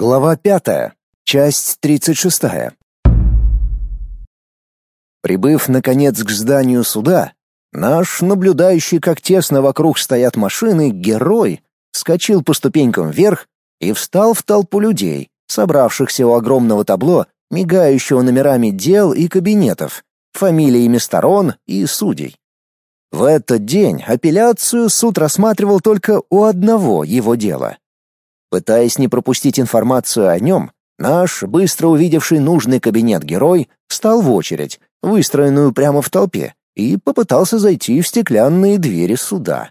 Глава пятая, часть тридцать шестая. Прибыв наконец к зданию суда, наш наблюдающий, как тесно вокруг стоят машины, герой скочил по ступенькам вверх и встал в толпу людей, собравшихся у огромного табло, мигающего номерами дел и кабинетов, фамилиями сторон и судей. В этот день апелляцию суд рассматривал только у одного его дела Пытаясь не пропустить информацию о нем, наш, быстро увидевший нужный кабинет герой, встал в очередь, выстроенную прямо в толпе, и попытался зайти в стеклянные двери суда.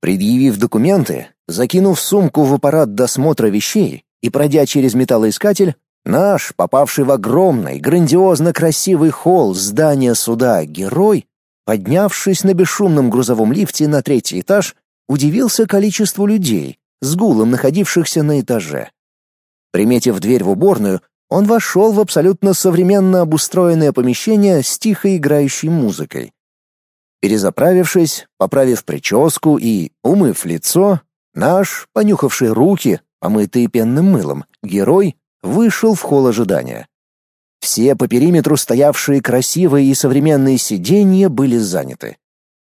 Предъявив документы, закинув сумку в аппарат досмотра вещей и пройдя через металлоискатель, наш, попавший в огромный, грандиозно красивый холл здания суда герой, поднявшись на бесшумном грузовом лифте на третий этаж, удивился количеству людей, с гулом находившихся на этаже. Приметив дверь в уборную, он вошел в абсолютно современно обустроенное помещение с тихо играющей музыкой. Перезаправившись, поправив прическу и умыв лицо, наш, понюхавший руки, помытые пенным мылом, герой вышел в холл ожидания. Все по периметру стоявшие красивые и современные сиденья были заняты.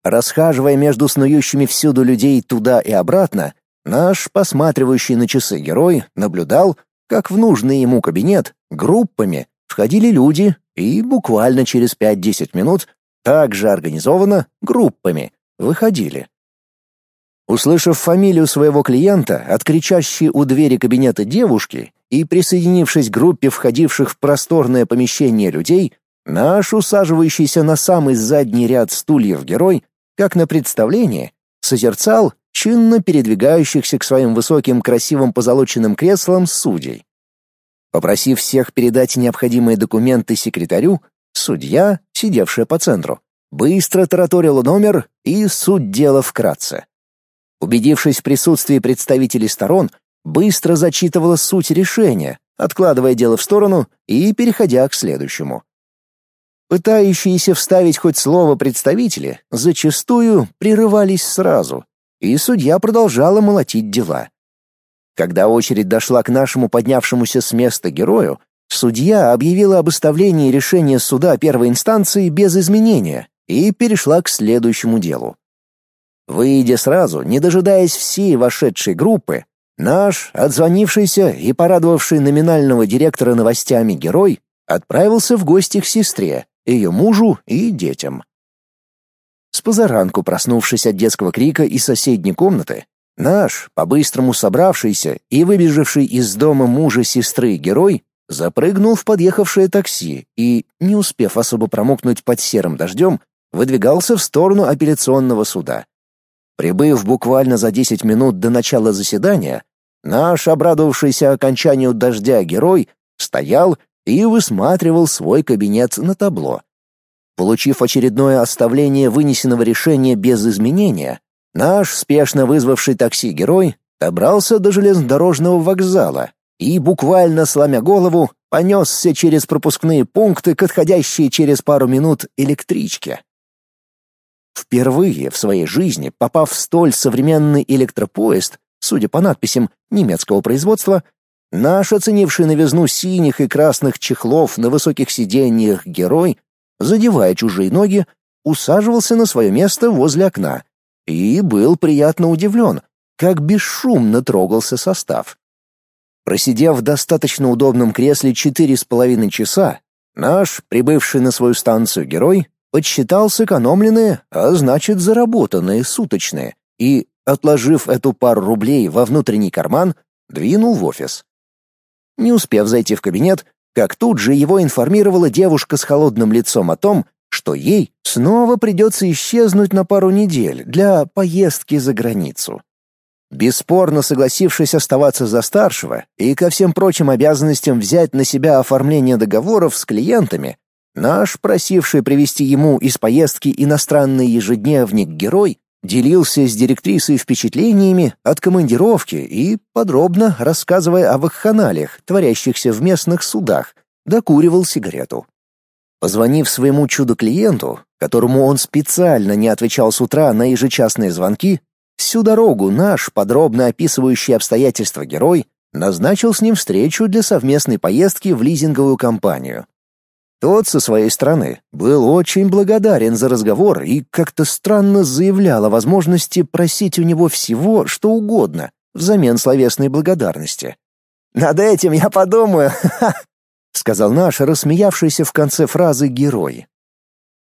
Расхаживая между снующими всюду людей туда и обратно, Наш, посматривающий на часы герой, наблюдал, как в нужный ему кабинет группами входили люди и буквально через 5-10 минут также организованно группами выходили. Услышав фамилию своего клиента от кричащей у двери кабинета девушки и присоединившись к группе входивших в просторное помещение людей, наш усаживающийся на самый задний ряд стульев герой, как на представлении, созерцал чинно передвигающихся к своим высоким красивым позолоченным креслам судей. Попросив всех передать необходимые документы секретарю, судья, сидевшая по центру, быстро тараторила номер и суть дела вкратце. Убедившись в присутствии представителей сторон, быстро зачитывала суть решения, откладывая дело в сторону и переходя к следующему. Пытающиеся вставить хоть слово представители зачастую прерывались сразу, и судья продолжала молотить дела. Когда очередь дошла к нашему поднявшемуся с места герою, судья объявила об оставлении решения суда первой инстанции без изменения и перешла к следующему делу. Выйдя сразу, не дожидаясь всей вошедшей группы, наш, отзвонившийся и порадовавший номинального директора новостями герой, отправился в гости к сестре, ее мужу и детям. С позаранку проснувшись от детского крика из соседней комнаты, наш, по-быстрому собравшийся и выбежавший из дома мужа сестры герой, запрыгнул в подъехавшее такси и, не успев особо промокнуть под серым дождем, выдвигался в сторону апелляционного суда. Прибыв буквально за 10 минут до начала заседания, наш, обрадовавшийся окончанию дождя герой, стоял и высматривал свой кабинет на табло. Получив очередное оставление вынесенного решения без изменения, наш спешно вызвавший такси герой добрался до железнодорожного вокзала и, буквально сломя голову, понесся через пропускные пункты к отходящей через пару минут электричке. Впервые в своей жизни, попав в столь современный электропоезд, судя по надписям немецкого производства, наш оценивший новизну синих и красных чехлов на высоких сиденьях герой задевая чужие ноги, усаживался на свое место возле окна и был приятно удивлен, как бесшумно трогался состав. Просидев в достаточно удобном кресле четыре с половиной часа, наш, прибывший на свою станцию герой, подсчитал сэкономленные, а значит заработанные суточные, и, отложив эту пару рублей во внутренний карман, двинул в офис. Не успев зайти в кабинет, как тут же его информировала девушка с холодным лицом о том, что ей снова придется исчезнуть на пару недель для поездки за границу. Бесспорно согласившись оставаться за старшего и ко всем прочим обязанностям взять на себя оформление договоров с клиентами, наш, просивший привести ему из поездки иностранный ежедневник герой, делился с директрисой впечатлениями от командировки и, подробно рассказывая о вакханалиях, творящихся в местных судах, докуривал сигарету. Позвонив своему чудо-клиенту, которому он специально не отвечал с утра на ежечасные звонки, всю дорогу наш, подробно описывающий обстоятельства герой, назначил с ним встречу для совместной поездки в лизинговую компанию. Тот со своей стороны был очень благодарен за разговор и как-то странно заявлял о возможности просить у него всего, что угодно, взамен словесной благодарности. «Над этим я подумаю, — сказал наш рассмеявшийся в конце фразы герой.